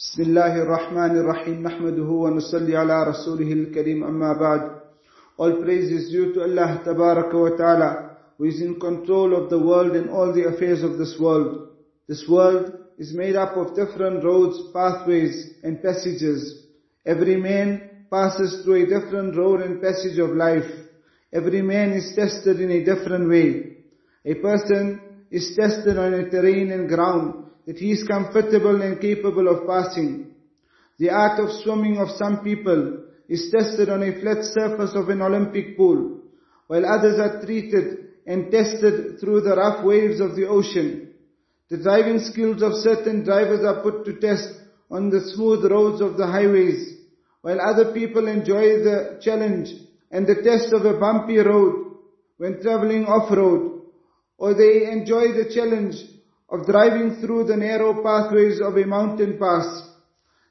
بسم الله الرحمن الرحيم نحمده ونصلي على رسوله الكريم أما بعد All praise is due to Allah Tabaraka wa Ta'ala who is in control of the world and all the affairs of this world. This world is made up of different roads, pathways and passages. Every man passes through a different road and passage of life. Every man is tested in a different way. A person is tested on a terrain and ground that he is comfortable and capable of passing. The art of swimming of some people is tested on a flat surface of an Olympic pool, while others are treated and tested through the rough waves of the ocean. The driving skills of certain drivers are put to test on the smooth roads of the highways, while other people enjoy the challenge and the test of a bumpy road when traveling off-road, or they enjoy the challenge of driving through the narrow pathways of a mountain pass.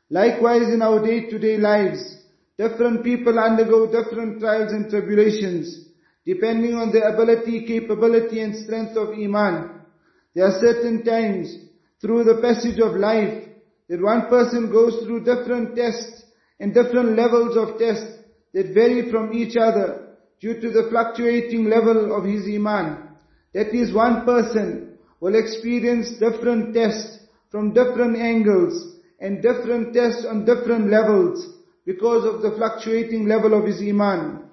Likewise in our day-to-day lives, different people undergo different trials and tribulations, depending on their ability, capability and strength of Iman. There are certain times through the passage of life that one person goes through different tests and different levels of tests that vary from each other due to the fluctuating level of his Iman. That is one person will experience different tests from different angles and different tests on different levels because of the fluctuating level of his iman.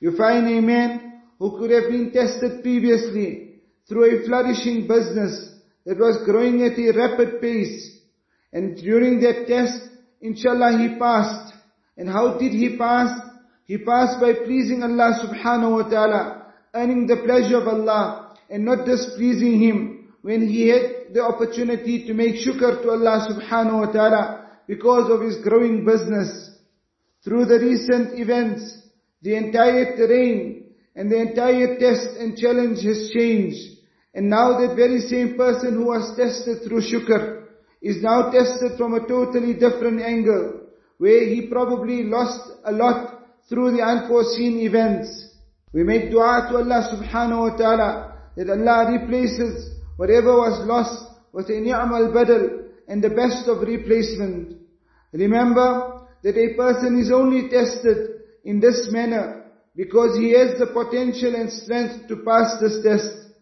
You find a man who could have been tested previously through a flourishing business that was growing at a rapid pace. And during that test, inshallah, he passed. And how did he pass? He passed by pleasing Allah subhanahu wa ta'ala, earning the pleasure of Allah and not displeasing Him when he had the opportunity to make shukr to Allah subhanahu wa ta'ala because of his growing business. Through the recent events, the entire terrain and the entire test and challenge has changed. And now that very same person who was tested through shukr is now tested from a totally different angle, where he probably lost a lot through the unforeseen events. We make dua to Allah subhanahu wa ta'ala that Allah replaces whatever was lost was a ni'mal badal and the best of replacement. Remember that a person is only tested in this manner because he has the potential and strength to pass this test.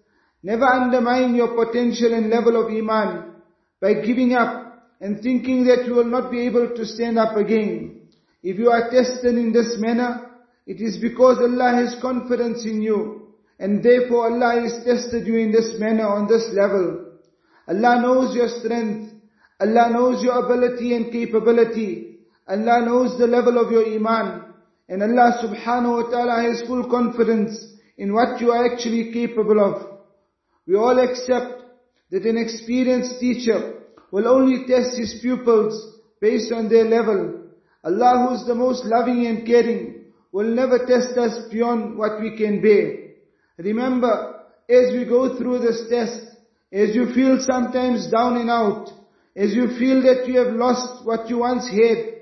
Never undermine your potential and level of iman by giving up and thinking that you will not be able to stand up again. If you are tested in this manner, it is because Allah has confidence in you and therefore Allah has tested you in this manner on this level. Allah knows your strength. Allah knows your ability and capability. Allah knows the level of your iman. And Allah subhanahu wa ta'ala has full confidence in what you are actually capable of. We all accept that an experienced teacher will only test his pupils based on their level. Allah who is the most loving and caring will never test us beyond what we can bear. Remember, as we go through this test, as you feel sometimes down and out, as you feel that you have lost what you once had,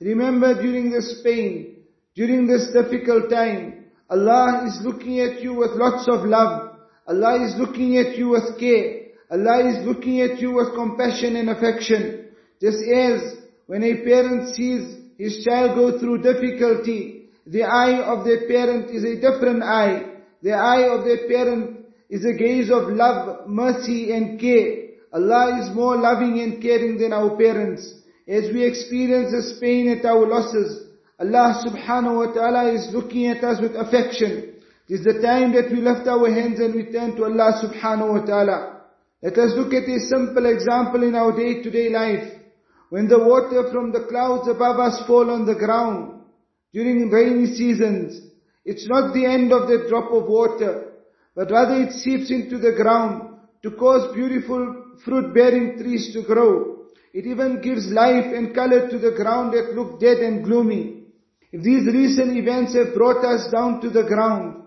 remember during this pain, during this difficult time, Allah is looking at you with lots of love. Allah is looking at you with care. Allah is looking at you with compassion and affection. Just as when a parent sees his child go through difficulty, the eye of that parent is a different eye the eye of their parent is a gaze of love, mercy and care. Allah is more loving and caring than our parents. As we experience this pain at our losses, Allah subhanahu wa ta'ala is looking at us with affection. It is the time that we lift our hands and we turn to Allah subhanahu wa ta'ala. Let us look at a simple example in our day-to-day life. When the water from the clouds above us fall on the ground during rainy seasons, it's not the end of the drop of water, but rather it seeps into the ground to cause beautiful fruit-bearing trees to grow. It even gives life and color to the ground that looked dead and gloomy. If these recent events have brought us down to the ground,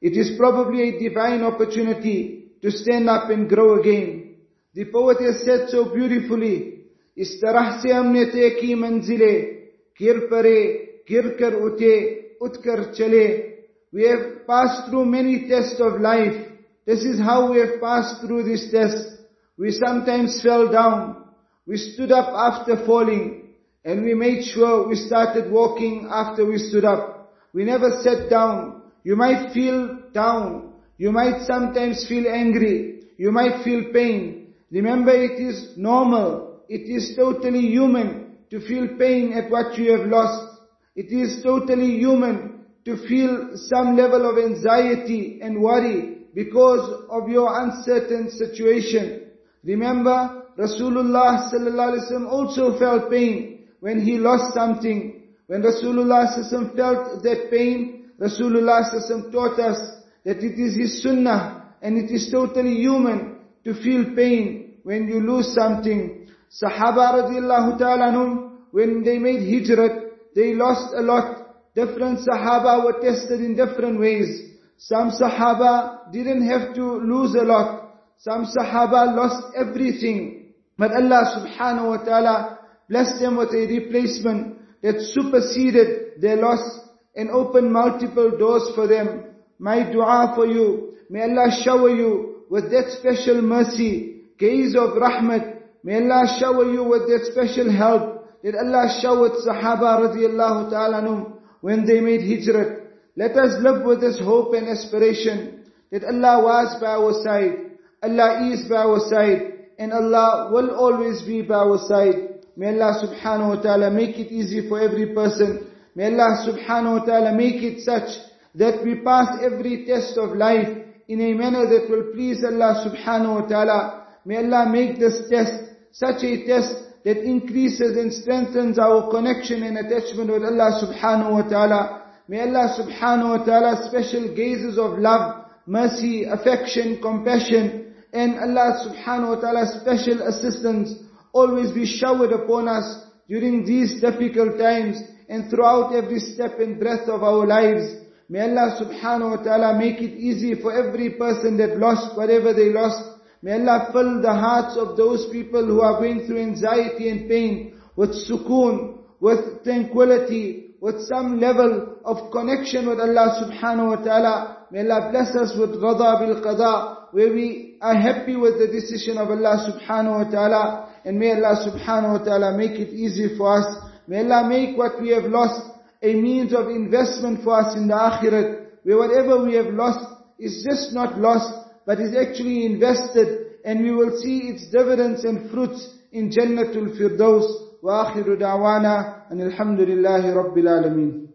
it is probably a divine opportunity to stand up and grow again. The poet has said so beautifully, इस te ki manzile, kir pare, kir kar ute, utkar chale. We have passed through many tests of life. This is how we have passed through this test. We sometimes fell down. we stood up after falling, and we made sure we started walking after we stood up. We never sat down. You might feel down. You might sometimes feel angry. You might feel pain. Remember it is normal. It is totally human to feel pain at what you have lost. It is totally human to feel some level of anxiety and worry because of your uncertain situation. Remember, Rasulullah sallallahu also felt pain when he lost something. When Rasulullah sallallahu felt that pain, Rasulullah sallallahu taught us that it is his sunnah and it is totally human to feel pain when you lose something. Sahaba radiallahu ta'ala when they made hijrat, they lost a lot. Different Sahaba were tested in different ways. Some Sahaba didn't have to lose a lot. Some Sahaba lost everything. But Allah subhanahu wa ta'ala blessed them with a replacement that superseded their loss and opened multiple doors for them. My dua for you, may Allah shower you with that special mercy, gaze of rahmat. May Allah shower you with that special help that Allah showered Sahaba radiallahu ta'ala when they made hijrat. Let us live with this hope and aspiration that Allah was by our side, Allah is by our side, and Allah will always be by our side. May Allah subhanahu wa ta'ala make it easy for every person. May Allah subhanahu wa ta'ala make it such that we pass every test of life in a manner that will please Allah subhanahu wa ta'ala. May Allah make this test such a test that increases and strengthens our connection and attachment with Allah subhanahu wa ta'ala. May Allah subhanahu wa ta'ala special gazes of love, mercy, affection, compassion, and Allah subhanahu wa ta'ala special assistance always be showered upon us during these difficult times and throughout every step and breath of our lives. May Allah subhanahu wa ta'ala make it easy for every person that lost whatever they lost. May Allah fill the hearts of those people who are going through anxiety and pain with sukoon, with tranquility, with some level of connection with Allah subhanahu wa ta'ala. May Allah bless us with ghada bil qada, where we are happy with the decision of Allah subhanahu wa ta'ala. And may Allah subhanahu wa ta'ala make it easy for us. May Allah make what we have lost a means of investment for us in the akhirat, where whatever we have lost is just not lost, but is actually invested, and we will see its dividends and fruits in Jannatul Firdaus. وآخر دعوانا أن الحمد لله رب العالمين